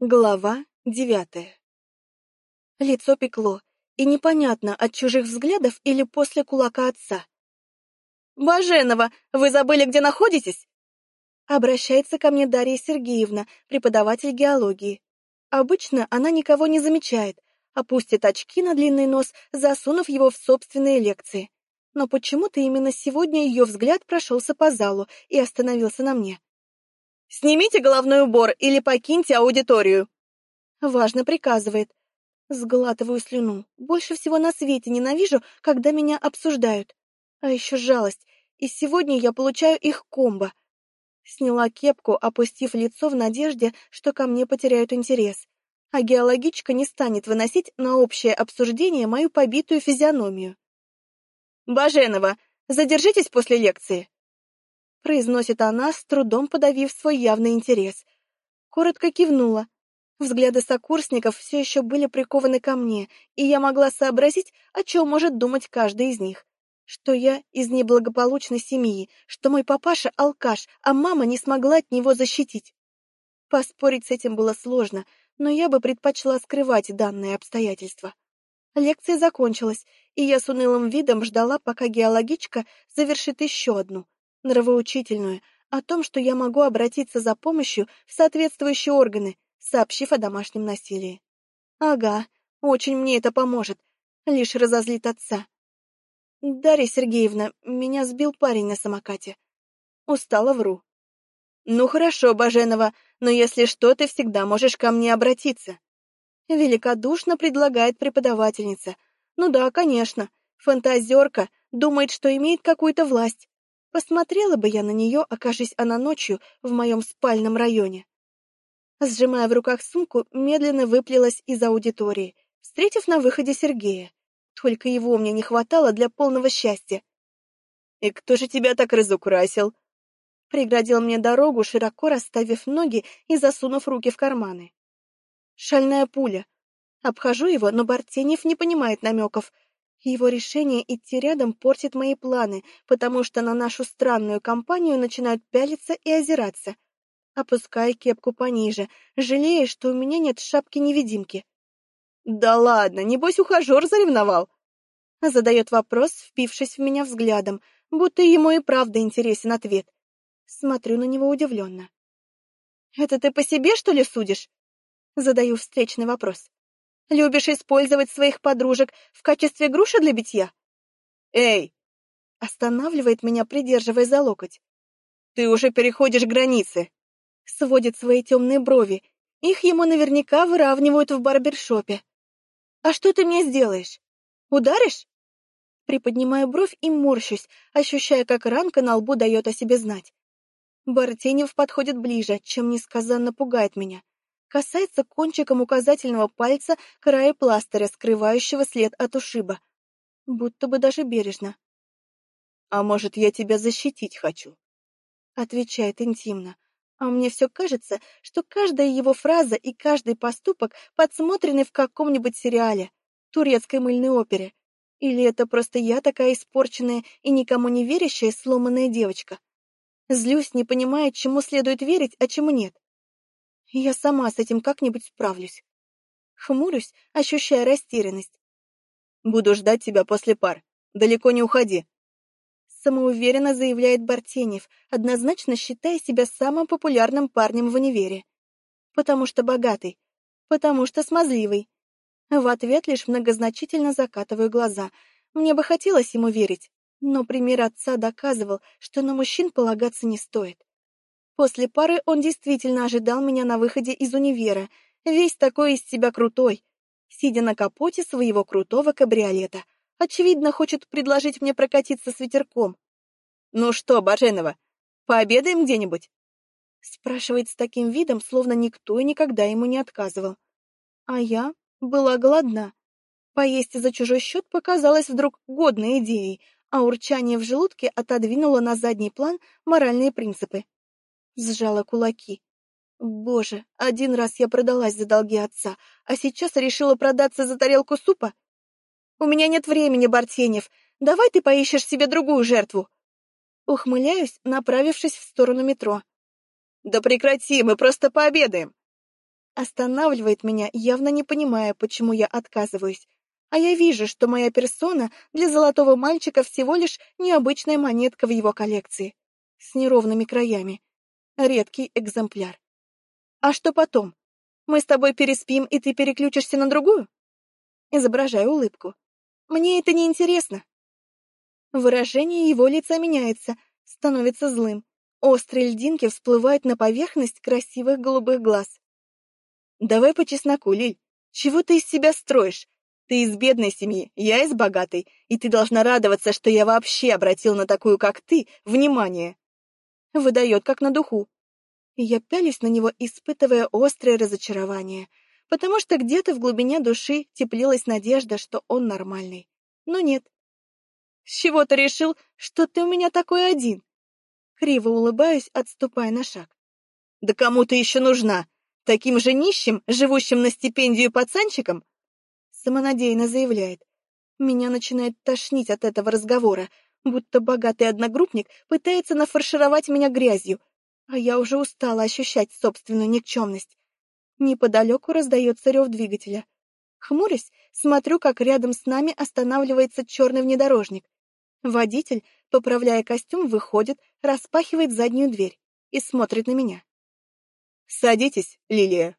Глава девятая. Лицо пекло, и непонятно, от чужих взглядов или после кулака отца. «Баженова, вы забыли, где находитесь?» Обращается ко мне Дарья Сергеевна, преподаватель геологии. Обычно она никого не замечает, опустит очки на длинный нос, засунув его в собственные лекции. Но почему-то именно сегодня ее взгляд прошелся по залу и остановился на мне. Снимите головной убор или покиньте аудиторию. Важно приказывает. Сглатываю слюну. Больше всего на свете ненавижу, когда меня обсуждают. А еще жалость. И сегодня я получаю их комбо. Сняла кепку, опустив лицо в надежде, что ко мне потеряют интерес. А геологичка не станет выносить на общее обсуждение мою побитую физиономию. «Баженова, задержитесь после лекции!» Произносит она, с трудом подавив свой явный интерес. Коротко кивнула. Взгляды сокурсников все еще были прикованы ко мне, и я могла сообразить, о чем может думать каждый из них. Что я из неблагополучной семьи, что мой папаша — алкаш, а мама не смогла от него защитить. Поспорить с этим было сложно, но я бы предпочла скрывать данные обстоятельства. Лекция закончилась, и я с унылым видом ждала, пока геологичка завершит еще одну — нравоучительную, о том, что я могу обратиться за помощью в соответствующие органы, сообщив о домашнем насилии. Ага, очень мне это поможет, лишь разозлит отца. Дарья Сергеевна, меня сбил парень на самокате. Устала вру. Ну хорошо, Баженова, но если что, ты всегда можешь ко мне обратиться. Великодушно предлагает преподавательница. Ну да, конечно. Фантазерка думает, что имеет какую-то власть. Посмотрела бы я на нее, окажись она ночью в моем спальном районе. Сжимая в руках сумку, медленно выплелась из аудитории, встретив на выходе Сергея. Только его мне не хватало для полного счастья. «И кто же тебя так разукрасил?» Преградил мне дорогу, широко расставив ноги и засунув руки в карманы. Шальная пуля. Обхожу его, но Бартенев не понимает намеков — его решение идти рядом портит мои планы, потому что на нашу странную компанию начинают пялиться и озираться. Опуская кепку пониже, жалея, что у меня нет шапки-невидимки. «Да ладно, небось ухажер заревновал!» Задает вопрос, впившись в меня взглядом, будто ему и правда интересен ответ. Смотрю на него удивленно. «Это ты по себе, что ли, судишь?» Задаю встречный вопрос. Любишь использовать своих подружек в качестве груши для битья? Эй! Останавливает меня, придерживая за локоть. Ты уже переходишь границы. Сводит свои темные брови. Их ему наверняка выравнивают в барбершопе. А что ты мне сделаешь? Ударишь? Приподнимаю бровь и морщусь, ощущая, как ранка на лбу дает о себе знать. Бартенев подходит ближе, чем несказанно пугает меня касается кончиком указательного пальца края пластыря, скрывающего след от ушиба. Будто бы даже бережно. «А может, я тебя защитить хочу?» Отвечает интимно. А мне все кажется, что каждая его фраза и каждый поступок подсмотрены в каком-нибудь сериале, турецкой мыльной опере. Или это просто я такая испорченная и никому не верящая сломанная девочка? Злюсь, не понимая, чему следует верить, а чему нет. Я сама с этим как-нибудь справлюсь. Хмурюсь, ощущая растерянность. Буду ждать тебя после пар. Далеко не уходи. Самоуверенно заявляет Бартенев, однозначно считая себя самым популярным парнем в универе. Потому что богатый. Потому что смазливый. В ответ лишь многозначительно закатываю глаза. Мне бы хотелось ему верить, но пример отца доказывал, что на мужчин полагаться не стоит. После пары он действительно ожидал меня на выходе из универа, весь такой из себя крутой, сидя на капоте своего крутого кабриолета. Очевидно, хочет предложить мне прокатиться с ветерком. «Ну что, Баженова, пообедаем где-нибудь?» Спрашивает с таким видом, словно никто и никогда ему не отказывал. А я была голодна. Поесть за чужой счет показалось вдруг годной идеей, а урчание в желудке отодвинуло на задний план моральные принципы сжала кулаки. Боже, один раз я продалась за долги отца, а сейчас решила продаться за тарелку супа? У меня нет времени, Бартенев. Давай ты поищешь себе другую жертву. Ухмыляюсь, направившись в сторону метро. Да прекрати, мы просто пообедаем. Останавливает меня, явно не понимая, почему я отказываюсь. А я вижу, что моя персона для золотого мальчика всего лишь необычная монетка в его коллекции. С неровными краями. Редкий экземпляр. А что потом? Мы с тобой переспим, и ты переключишься на другую? Изображаю улыбку. Мне это не интересно. Выражение его лица меняется, становится злым. Острые льдинки всплывают на поверхность красивых голубых глаз. Давай по чесноку, Лиль. Чего ты из себя строишь? Ты из бедной семьи, я из богатой, и ты должна радоваться, что я вообще обратил на такую, как ты, внимание. Выдает как на духу. Я пялюсь на него, испытывая острое разочарование, потому что где-то в глубине души теплилась надежда, что он нормальный. Но нет. С чего ты решил, что ты у меня такой один? Криво улыбаюсь, отступая на шаг. Да кому ты еще нужна? Таким же нищим, живущим на стипендию пацанчиком? Самонадеянно заявляет. Меня начинает тошнить от этого разговора, будто богатый одногруппник пытается нафаршировать меня грязью, а я уже устала ощущать собственную никчемность. Неподалеку раздается рев двигателя. Хмурясь, смотрю, как рядом с нами останавливается черный внедорожник. Водитель, поправляя костюм, выходит, распахивает заднюю дверь и смотрит на меня. «Садитесь, Лилия»,